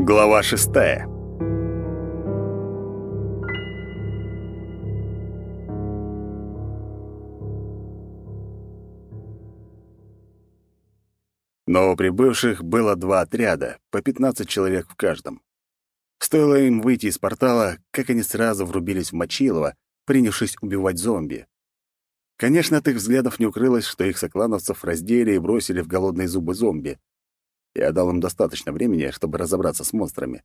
Глава шестая. Новоприбывших было два отряда, по 15 человек в каждом. Стоило им выйти из портала, как они сразу врубились в Мочилова, принявшись убивать зомби. Конечно, от их взглядов не укрылось, что их соклановцев раздели и бросили в голодные зубы зомби. Я дал им достаточно времени, чтобы разобраться с монстрами.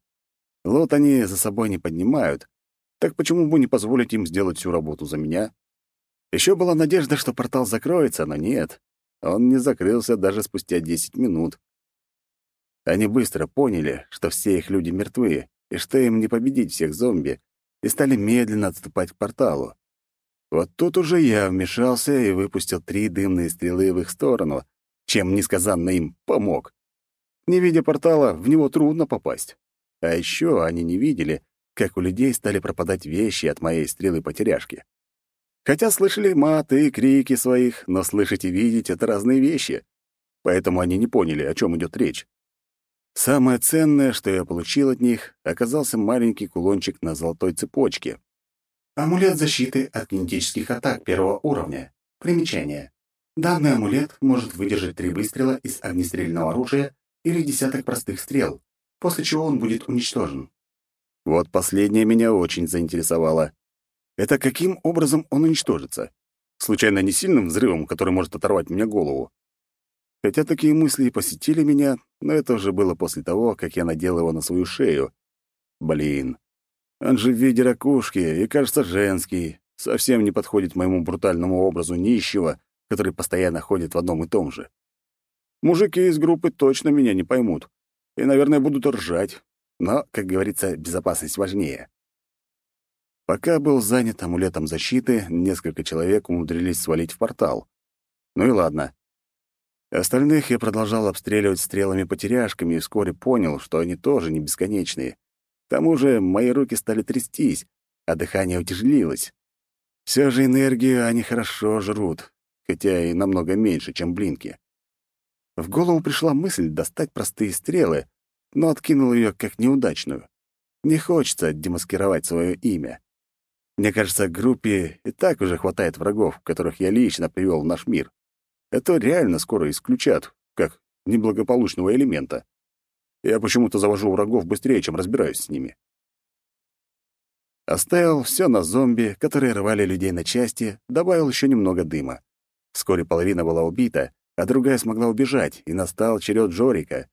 Лот они за собой не поднимают, так почему бы не позволить им сделать всю работу за меня? Еще была надежда, что портал закроется, но нет. Он не закрылся даже спустя 10 минут. Они быстро поняли, что все их люди мертвы, и что им не победить всех зомби, и стали медленно отступать к порталу. Вот тут уже я вмешался и выпустил три дымные стрелы в их сторону, чем несказанно им помог. Не видя портала, в него трудно попасть. А еще они не видели, как у людей стали пропадать вещи от моей стрелы-потеряшки. Хотя слышали маты и крики своих, но слышать и видеть — это разные вещи. Поэтому они не поняли, о чем идет речь. Самое ценное, что я получил от них, оказался маленький кулончик на золотой цепочке. Амулет защиты от кинетических атак первого уровня. Примечание. Данный амулет может выдержать три выстрела из огнестрельного оружия или десяток простых стрел, после чего он будет уничтожен. Вот последнее меня очень заинтересовало. Это каким образом он уничтожится? Случайно не сильным взрывом, который может оторвать мне голову? Хотя такие мысли и посетили меня, но это уже было после того, как я надел его на свою шею. Блин, он же в виде ракушки и, кажется, женский. Совсем не подходит моему брутальному образу нищего, который постоянно ходит в одном и том же. Мужики из группы точно меня не поймут. И, наверное, будут ржать. Но, как говорится, безопасность важнее. Пока был занят амулетом защиты, несколько человек умудрились свалить в портал. Ну и ладно. Остальных я продолжал обстреливать стрелами-потеряшками и вскоре понял, что они тоже не бесконечные. К тому же мои руки стали трястись, а дыхание утяжелилось. Все же энергию они хорошо жрут, хотя и намного меньше, чем блинки. В голову пришла мысль достать простые стрелы, но откинул ее как неудачную. Не хочется демаскировать свое имя. Мне кажется, группе и так уже хватает врагов, которых я лично привел в наш мир. Это реально скоро исключат, как неблагополучного элемента. Я почему-то завожу врагов быстрее, чем разбираюсь с ними. Оставил все на зомби, которые рвали людей на части, добавил еще немного дыма. Вскоре половина была убита, а другая смогла убежать, и настал черед Жорика.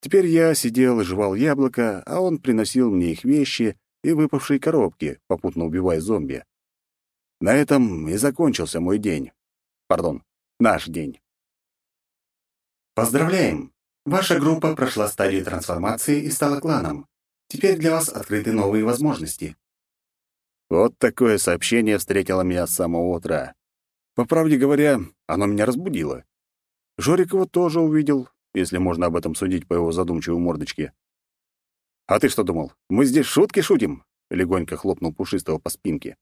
Теперь я сидел и жевал яблоко, а он приносил мне их вещи и выпавшие коробки, попутно убивая зомби. На этом и закончился мой день. Пардон, наш день. Поздравляем! Ваша группа прошла стадию трансформации и стала кланом. Теперь для вас открыты новые возможности. Вот такое сообщение встретило меня с самого утра. По правде говоря, оно меня разбудило. Жорик его тоже увидел, если можно об этом судить по его задумчивой мордочке. «А ты что думал, мы здесь шутки шутим?» — легонько хлопнул Пушистого по спинке.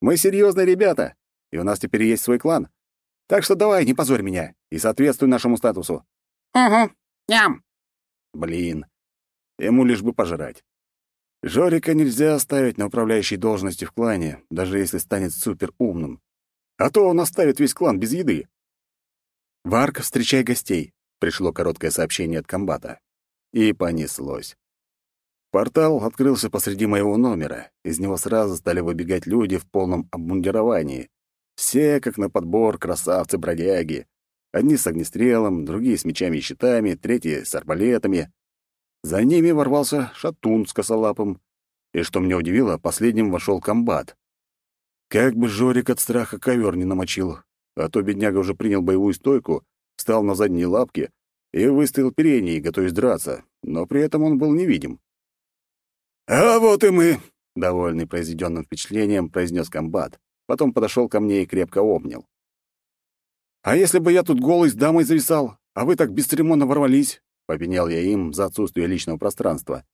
«Мы серьезные ребята, и у нас теперь есть свой клан. Так что давай, не позорь меня и соответствуй нашему статусу». «Угу, ням». Блин, ему лишь бы пожрать. Жорика нельзя оставить на управляющей должности в клане, даже если станет суперумным. А то он оставит весь клан без еды. «Варк, встречай гостей», — пришло короткое сообщение от комбата. И понеслось. Портал открылся посреди моего номера. Из него сразу стали выбегать люди в полном обмундировании. Все, как на подбор, красавцы-бродяги. Одни с огнестрелом, другие с мечами и щитами, третьи с арбалетами. За ними ворвался шатун с косолапым. И, что меня удивило, последним вошел комбат. Как бы Жорик от страха ковер не намочил, а то бедняга уже принял боевую стойку, встал на задние лапки и выставил передние, готовясь драться, но при этом он был невидим. «А вот и мы!» — довольный произведенным впечатлением произнес комбат. Потом подошел ко мне и крепко обнял. «А если бы я тут голый с дамой зависал, а вы так бесцеремонно ворвались?» — попенял я им за отсутствие личного пространства.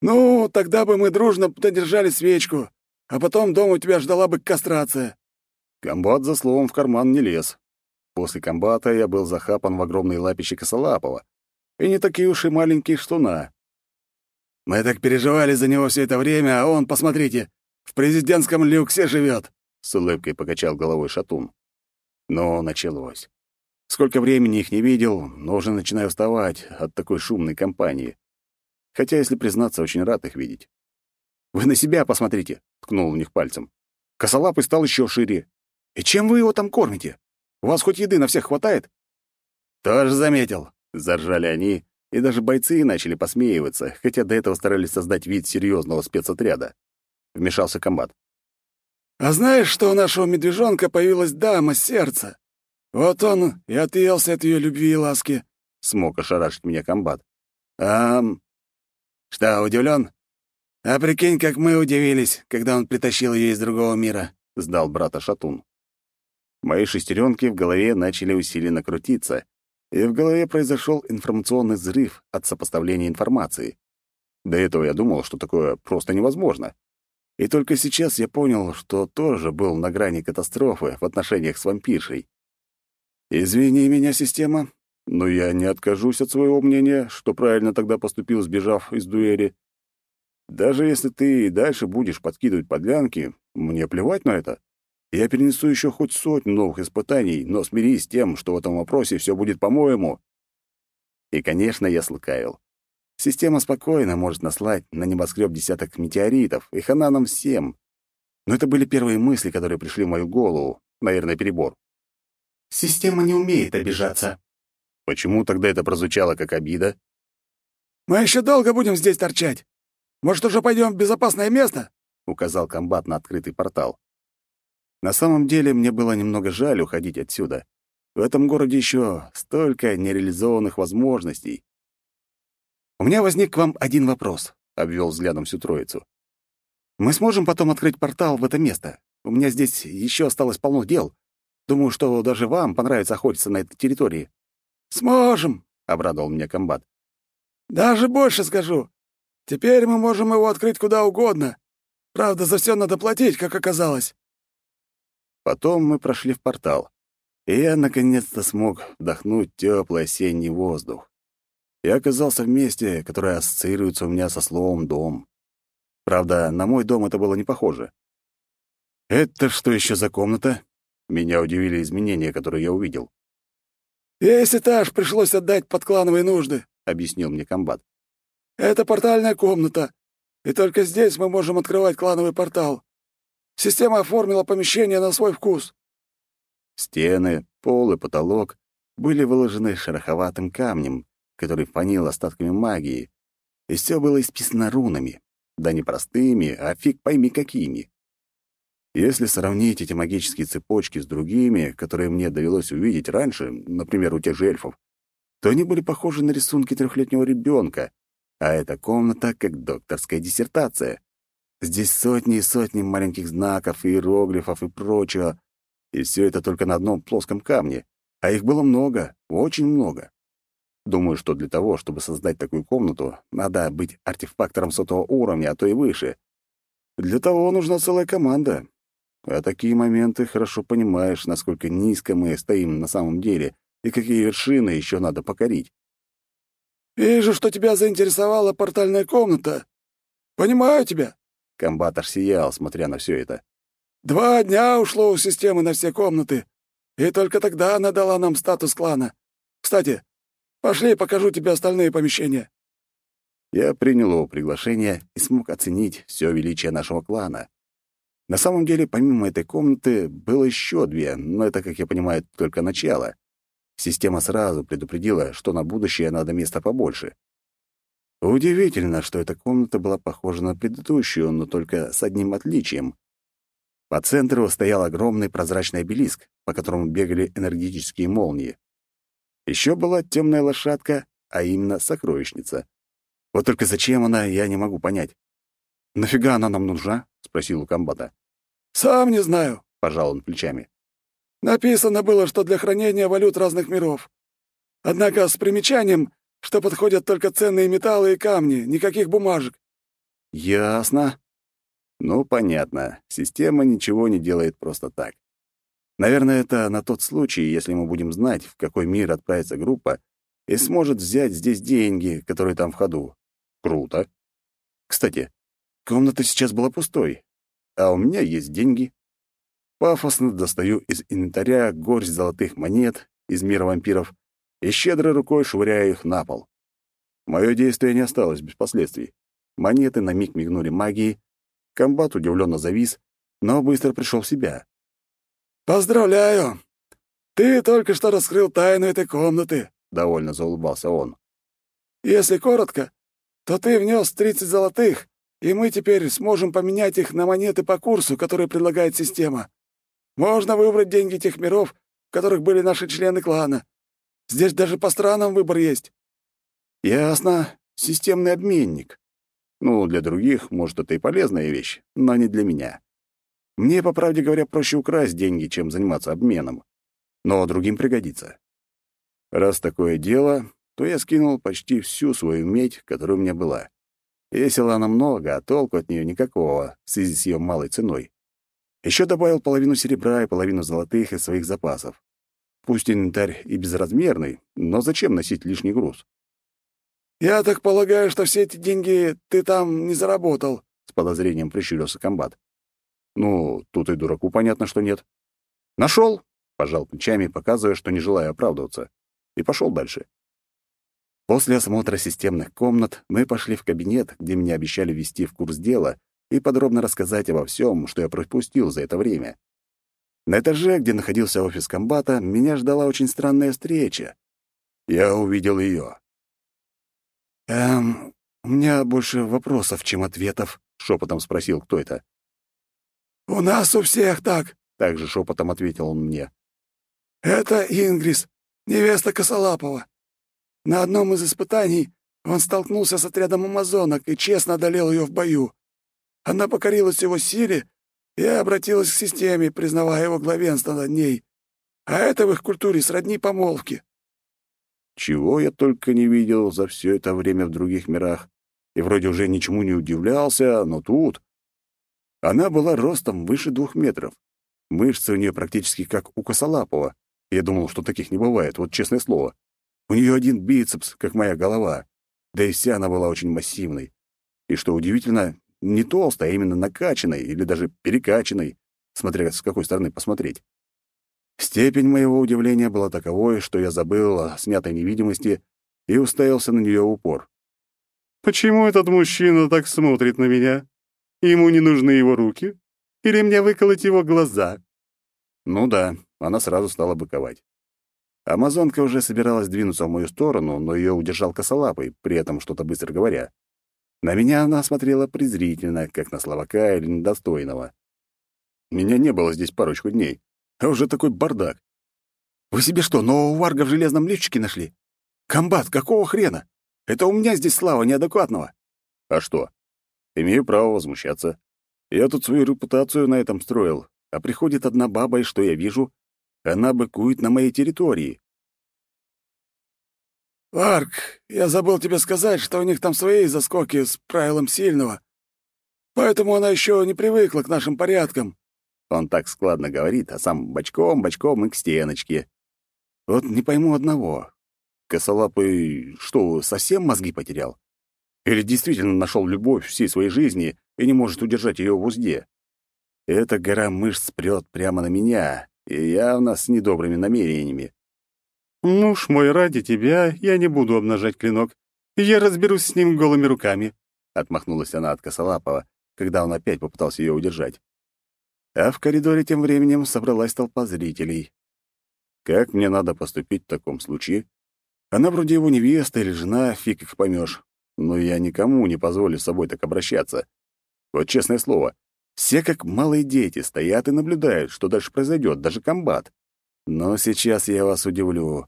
«Ну, тогда бы мы дружно подержали свечку, а потом дома тебя ждала бы кастрация», Комбат за словом в карман не лез. После комбата я был захапан в огромные лапище косолапого. И не такие уж и маленькие штуна. Мы так переживали за него все это время, а он, посмотрите, в президентском люксе живет. С улыбкой покачал головой Шатун. Но началось. Сколько времени их не видел, но уже начинаю уставать от такой шумной компании. Хотя, если признаться, очень рад их видеть. «Вы на себя посмотрите!» — ткнул в них пальцем. Косолапый стал еще шире. «И чем вы его там кормите? У вас хоть еды на всех хватает?» «Тоже заметил», — заржали они, и даже бойцы начали посмеиваться, хотя до этого старались создать вид серьезного спецотряда. Вмешался комбат. «А знаешь, что у нашего медвежонка появилась дама сердца? Вот он и отъелся от ее любви и ласки», — смог ошарашить меня комбат. «Ам... Что, удивлен? «А прикинь, как мы удивились, когда он притащил ее из другого мира», — сдал брата Шатун. Мои шестеренки в голове начали усиленно крутиться, и в голове произошел информационный взрыв от сопоставления информации. До этого я думал, что такое просто невозможно. И только сейчас я понял, что тоже был на грани катастрофы в отношениях с вампиршей. «Извини меня, система, но я не откажусь от своего мнения, что правильно тогда поступил, сбежав из дуэли. Даже если ты и дальше будешь подкидывать подлянки, мне плевать на это. Я перенесу еще хоть сотню новых испытаний, но смирись с тем, что в этом вопросе все будет по-моему. И, конечно, я слукавил. Система спокойно может наслать на небоскреб десяток метеоритов, и хана нам всем. Но это были первые мысли, которые пришли в мою голову. Наверное, перебор. Система не умеет обижаться. Почему тогда это прозвучало как обида? «Мы еще долго будем здесь торчать. Может, уже пойдем в безопасное место?» — указал комбат на открытый портал. На самом деле, мне было немного жаль уходить отсюда. В этом городе еще столько нереализованных возможностей. «У меня возник к вам один вопрос», — обвел взглядом всю троицу. «Мы сможем потом открыть портал в это место? У меня здесь еще осталось полно дел. Думаю, что даже вам понравится охотиться на этой территории». «Сможем», — обрадовал меня комбат. «Даже больше скажу. Теперь мы можем его открыть куда угодно. Правда, за все надо платить, как оказалось». Потом мы прошли в портал, и я наконец-то смог вдохнуть теплый осенний воздух. Я оказался в месте, которое ассоциируется у меня со словом «дом». Правда, на мой дом это было не похоже. «Это что еще за комната?» Меня удивили изменения, которые я увидел. «Весь этаж пришлось отдать под клановые нужды», — объяснил мне комбат. Это портальная комната, и только здесь мы можем открывать клановый портал. Система оформила помещение на свой вкус». Стены, пол и потолок были выложены шероховатым камнем, который фанил остатками магии, и все было исписано рунами, да не простыми, а фиг пойми какими. Если сравнить эти магические цепочки с другими, которые мне довелось увидеть раньше, например, у тех же эльфов, то они были похожи на рисунки трехлетнего ребенка, а эта комната как докторская диссертация. Здесь сотни и сотни маленьких знаков, иероглифов и прочего. И все это только на одном плоском камне. А их было много, очень много. Думаю, что для того, чтобы создать такую комнату, надо быть артефактором сотого уровня, а то и выше. Для того нужна целая команда. А такие моменты хорошо понимаешь, насколько низко мы стоим на самом деле и какие вершины еще надо покорить. «Вижу, что тебя заинтересовала портальная комната. Понимаю тебя». Комбатор сиял, смотря на все это. «Два дня ушло у системы на все комнаты, и только тогда она дала нам статус клана. Кстати, пошли, покажу тебе остальные помещения». Я принял его приглашение и смог оценить все величие нашего клана. На самом деле, помимо этой комнаты, было еще две, но это, как я понимаю, только начало. Система сразу предупредила, что на будущее надо места побольше. Удивительно, что эта комната была похожа на предыдущую, но только с одним отличием. По центру стоял огромный прозрачный обелиск, по которому бегали энергетические молнии. Еще была темная лошадка, а именно сокровищница. Вот только зачем она, я не могу понять. «Нафига она нам нужна?» — спросил у комбата. «Сам не знаю», — пожал он плечами. Написано было, что для хранения валют разных миров. Однако с примечанием, что подходят только ценные металлы и камни, никаких бумажек. Ясно. Ну, понятно. Система ничего не делает просто так. Наверное, это на тот случай, если мы будем знать, в какой мир отправится группа, и сможет взять здесь деньги, которые там в ходу. Круто. Кстати, комната сейчас была пустой, а у меня есть деньги. Пафосно достаю из инвентаря горсть золотых монет из мира вампиров и щедрой рукой швыряю их на пол. Мое действие не осталось без последствий. Монеты на миг мигнули магией, комбат удивленно завис, но быстро пришел в себя. «Поздравляю! Ты только что раскрыл тайну этой комнаты», — довольно заулыбался он. «Если коротко, то ты внес 30 золотых, и мы теперь сможем поменять их на монеты по курсу, который предлагает система. Можно выбрать деньги тех миров, в которых были наши члены клана. Здесь даже по странам выбор есть». «Ясно. Системный обменник. Ну, для других, может, это и полезная вещь, но не для меня. Мне, по правде говоря, проще украсть деньги, чем заниматься обменом. Но другим пригодится. Раз такое дело, то я скинул почти всю свою медь, которая у меня была. Весила она много, а толку от нее никакого в связи с ее малой ценой. Еще добавил половину серебра и половину золотых из своих запасов. Пусть инвентарь и безразмерный, но зачем носить лишний груз? «Я так полагаю, что все эти деньги ты там не заработал», — с подозрением прищурился комбат. «Ну, тут и дураку понятно, что нет». «Нашел», — пожал плечами, показывая, что не желаю оправдываться, и пошел дальше. После осмотра системных комнат мы пошли в кабинет, где меня обещали ввести в курс дела и подробно рассказать обо всем, что я пропустил за это время. На этаже, где находился офис комбата, меня ждала очень странная встреча. Я увидел ее. «Эм, у меня больше вопросов, чем ответов», — шепотом спросил кто это. «У нас у всех так», — также шепотом ответил он мне. «Это Ингрис, невеста Косолапова. На одном из испытаний он столкнулся с отрядом амазонок и честно одолел ее в бою. Она покорилась его силе и обратилась к системе, признавая его главенство над ней. А это в их культуре сродни помолвки. Чего я только не видел за все это время в других мирах. И вроде уже ничему не удивлялся, но тут... Она была ростом выше двух метров. Мышцы у нее практически как у косолапого. Я думал, что таких не бывает, вот честное слово. У нее один бицепс, как моя голова. Да и вся она была очень массивной. И что удивительно, не толстой, а именно накачанной или даже перекачанной, смотря с какой стороны посмотреть. Степень моего удивления была таковой, что я забыл о снятой невидимости и уставился на нее в упор. «Почему этот мужчина так смотрит на меня? Ему не нужны его руки? Или мне выколоть его глаза?» Ну да, она сразу стала быковать. Амазонка уже собиралась двинуться в мою сторону, но ее удержал косолапый, при этом что-то быстро говоря. На меня она смотрела презрительно, как на словака или недостойного. Меня не было здесь парочку дней, а уже такой бардак. Вы себе что, нового варга в железном лифчике нашли? Комбат, какого хрена? Это у меня здесь слава неадекватного. А что? Имею право возмущаться. Я тут свою репутацию на этом строил, а приходит одна баба, и что я вижу? Она быкует на моей территории. «Варк, я забыл тебе сказать, что у них там свои заскоки с правилом сильного. Поэтому она еще не привыкла к нашим порядкам. Он так складно говорит, а сам бочком-бочком и к стеночке. Вот не пойму одного. Косолапый что, совсем мозги потерял? Или действительно нашел любовь всей своей жизни и не может удержать ее в узде? Эта гора мышц прет прямо на меня, и явно с недобрыми намерениями. «Муж мой, ради тебя я не буду обнажать клинок. Я разберусь с ним голыми руками», — отмахнулась она от Косолапова, когда он опять попытался ее удержать. А в коридоре тем временем собралась толпа зрителей. Как мне надо поступить в таком случае? Она вроде его невеста или жена, фиг их поймешь. Но я никому не позволю с собой так обращаться. Вот честное слово, все как малые дети стоят и наблюдают, что дальше произойдет, даже комбат. Но сейчас я вас удивлю.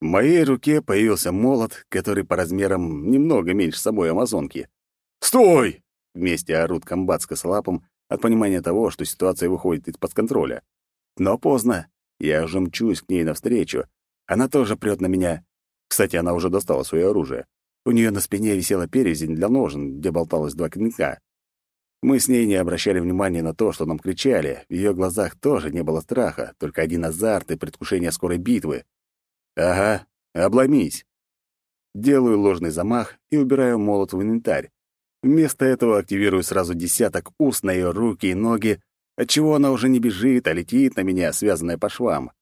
В моей руке появился молот, который по размерам немного меньше собой амазонки. «Стой!» — вместе орут комбат с косолапом, от понимания того, что ситуация выходит из-под контроля. Но поздно. Я уже мчусь к ней навстречу. Она тоже прет на меня. Кстати, она уже достала свое оружие. У нее на спине висела перевязень для ножен, где болталось два клинка. Мы с ней не обращали внимания на то, что нам кричали. В ее глазах тоже не было страха, только один азарт и предвкушение скорой битвы. Ага, обломись. Делаю ложный замах и убираю молот в инвентарь. Вместо этого активирую сразу десяток уст на ее руки и ноги, отчего она уже не бежит, а летит на меня, связанная по швам.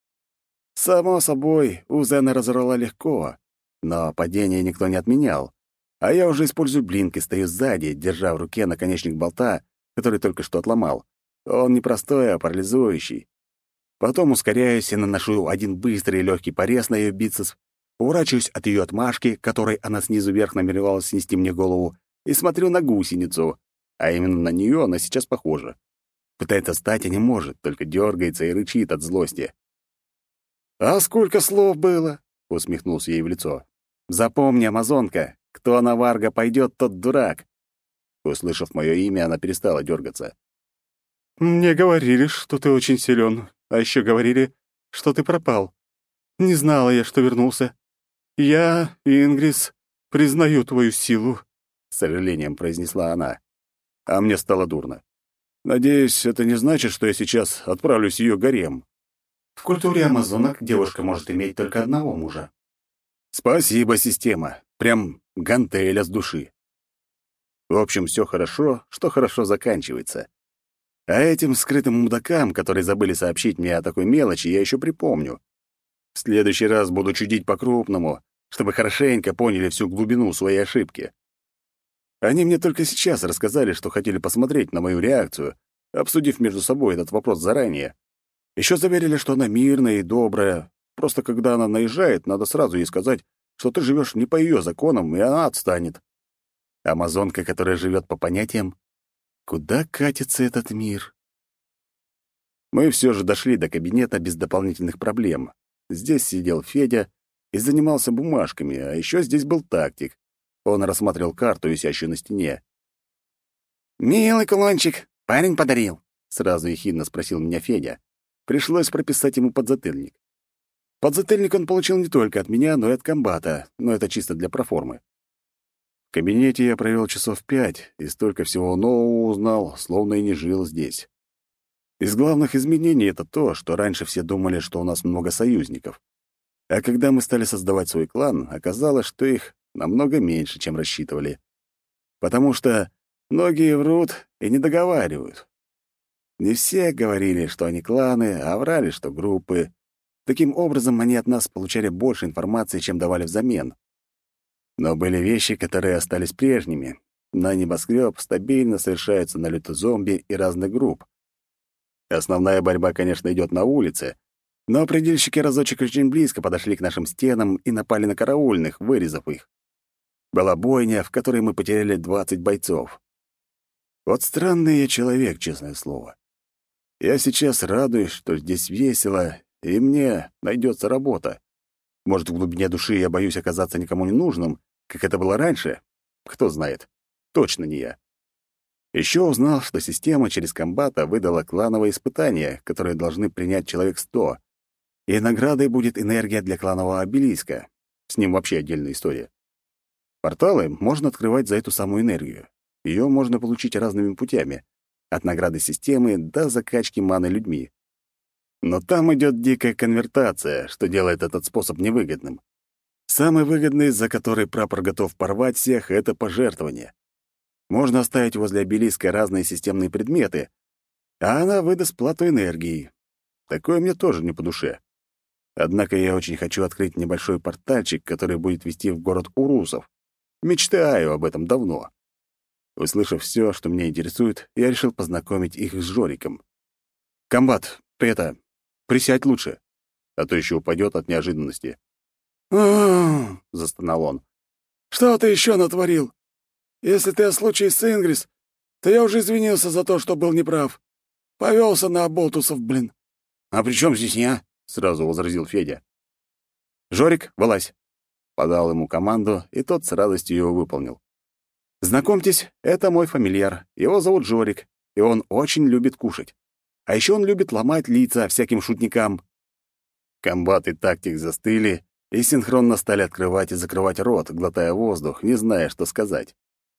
Само собой, узы она разорвала легко, но падение никто не отменял. А я уже использую блинк и стою сзади, держа в руке наконечник болта, который только что отломал. Он не простой, а парализующий. Потом ускоряюсь и наношу один быстрый и легкий порез на ее бицепс, уворачиваюсь от ее отмашки, которой она снизу вверх намеревалась снести мне голову, и смотрю на гусеницу, а именно на нее она сейчас похожа. Пытается встать, а не может, только дергается и рычит от злости. «А сколько слов было?» — усмехнулся ей в лицо. «Запомни, амазонка, кто на Варга пойдет, тот дурак». Услышав мое имя, она перестала дергаться. «Мне говорили, что ты очень силен, а еще говорили, что ты пропал. Не знала я, что вернулся. Я, Ингрис, признаю твою силу», — с сожалением произнесла она. А мне стало дурно. «Надеюсь, это не значит, что я сейчас отправлюсь ее гарем». В культуре амазонок девушка может иметь только одного мужа. Спасибо, система. Прям гантеля с души. В общем, все хорошо, что хорошо заканчивается. А этим скрытым мудакам, которые забыли сообщить мне о такой мелочи, я еще припомню. В следующий раз буду чудить по-крупному, чтобы хорошенько поняли всю глубину своей ошибки. Они мне только сейчас рассказали, что хотели посмотреть на мою реакцию, обсудив между собой этот вопрос заранее. Еще заверили, что она мирная и добрая. Просто когда она наезжает, надо сразу ей сказать, что ты живешь не по ее законам, и она отстанет. Амазонка, которая живет по понятиям, куда катится этот мир? Мы все же дошли до кабинета без дополнительных проблем. Здесь сидел Федя и занимался бумажками, а еще здесь был тактик. Он рассматривал карту, висящую на стене. «Милый кулончик, парень подарил», — сразу ехидно спросил меня Федя. Пришлось прописать ему подзатыльник. Подзатыльник он получил не только от меня, но и от комбата, но это чисто для проформы. Кабинете я провел часов пять, и столько всего нового узнал, словно и не жил здесь. Из главных изменений это то, что раньше все думали, что у нас много союзников. А когда мы стали создавать свой клан, оказалось, что их намного меньше, чем рассчитывали. Потому что многие врут и не договаривают. Не все говорили, что они кланы, а врали, что группы. Таким образом, они от нас получали больше информации, чем давали взамен. Но были вещи, которые остались прежними. На небоскреб стабильно совершаются налеты зомби и разных групп. Основная борьба, конечно, идет на улице, но предельщики разочек очень близко подошли к нашим стенам и напали на караульных, вырезав их. Была бойня, в которой мы потеряли 20 бойцов. Вот странный я человек, честное слово. Я сейчас радуюсь, что здесь весело, и мне найдется работа. Может, в глубине души я боюсь оказаться никому не нужным, как это было раньше? Кто знает. Точно не я. Еще узнал, что система через комбата выдала клановое испытание, которое должны принять человек сто. И наградой будет энергия для кланового обелиска. С ним вообще отдельная история. Порталы можно открывать за эту самую энергию. Ее можно получить разными путями от награды системы до закачки маны людьми. Но там идет дикая конвертация, что делает этот способ невыгодным. Самый выгодный, за который прапор готов порвать всех, — это пожертвование. Можно оставить возле обелиска разные системные предметы, а она выдаст плату энергии. Такое мне тоже не по душе. Однако я очень хочу открыть небольшой портальчик, который будет вести в город Урусов. Мечтаю об этом давно. Услышав все, что меня интересует, я решил познакомить их с Жориком. «Комбат, ты это... Присядь лучше, а то еще упадет от неожиданности». застонал он. «Что ты еще натворил? Если ты о случае с Ингрис, то я уже извинился за то, что был неправ. Повелся на оболтусов, блин». «А при чем здесь я?» — сразу возразил Федя. «Жорик, вылазь!» Подал ему команду, и тот с радостью его выполнил. Знакомьтесь, это мой фамильяр. Его зовут Жорик, и он очень любит кушать. А еще он любит ломать лица всяким шутникам. Комбат и тактик застыли и синхронно стали открывать и закрывать рот, глотая воздух, не зная, что сказать.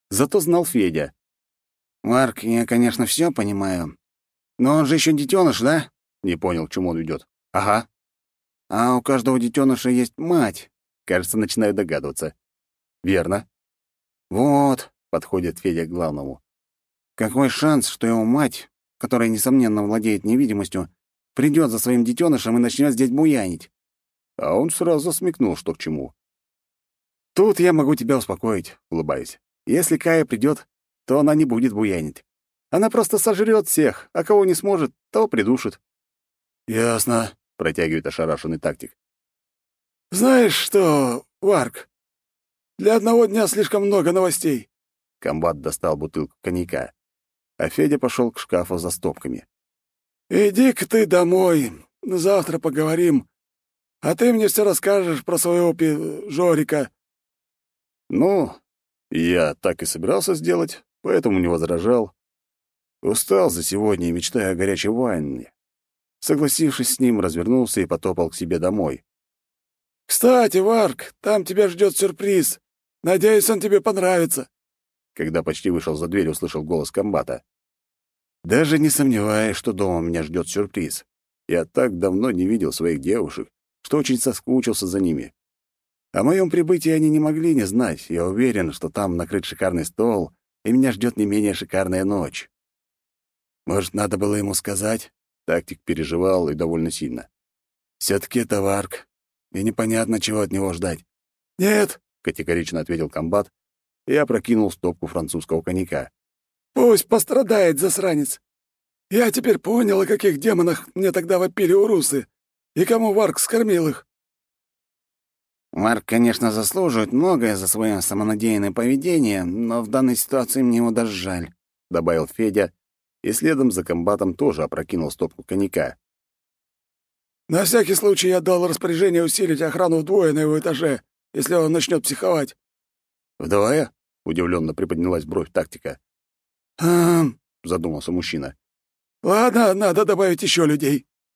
Зато знал Федя. «Марк, я, конечно, все понимаю. Но он же еще детеныш, да?» Не понял, к чему он ведет. «Ага. А у каждого детеныша есть мать». Кажется, начинаю догадываться. «Верно. Вот, — подходит Федя к главному. «Какой шанс, что его мать, которая, несомненно, владеет невидимостью, придет за своим детенышем и начнет здесь буянить?» А он сразу смекнул, что к чему. «Тут я могу тебя успокоить», — улыбаясь. «Если Кая придет, то она не будет буянить. Она просто сожрет всех, а кого не сможет, то придушит». «Ясно», — протягивает ошарашенный тактик. «Знаешь что, Варк, для одного дня слишком много новостей». Комбат достал бутылку коньяка, а Федя пошел к шкафу за стопками. «Иди-ка ты домой, завтра поговорим, а ты мне все расскажешь про своего пи... Жорика». «Ну, я так и собирался сделать, поэтому не возражал. Устал за сегодня и мечтаю о горячей ванне. Согласившись с ним, развернулся и потопал к себе домой. «Кстати, Варк, там тебя ждет сюрприз. Надеюсь, он тебе понравится». Когда почти вышел за дверь, услышал голос комбата. Даже не сомневаюсь, что дома меня ждет сюрприз. Я так давно не видел своих девушек, что очень соскучился за ними. О моем прибытии они не могли не знать. Я уверен, что там накрыт шикарный стол, и меня ждет не менее шикарная ночь. Может, надо было ему сказать? Тактик переживал и довольно сильно. «Все-таки это Варк, и непонятно, чего от него ждать». «Нет», — категорично ответил комбат, и опрокинул стопку французского коньяка. «Пусть пострадает, засранец. Я теперь понял, о каких демонах мне тогда вопили урусы, и кому Варк скормил их». Марк, конечно, заслуживает многое за свое самонадеянное поведение, но в данной ситуации мне его даже жаль», — добавил Федя, и следом за комбатом тоже опрокинул стопку коньяка. «На всякий случай я дал распоряжение усилить охрану вдвое на его этаже, если он начнет психовать». «Вдвое?» — удивленно приподнялась бровь тактика. «Хм...» — задумался мужчина. «Ладно, надо добавить еще людей».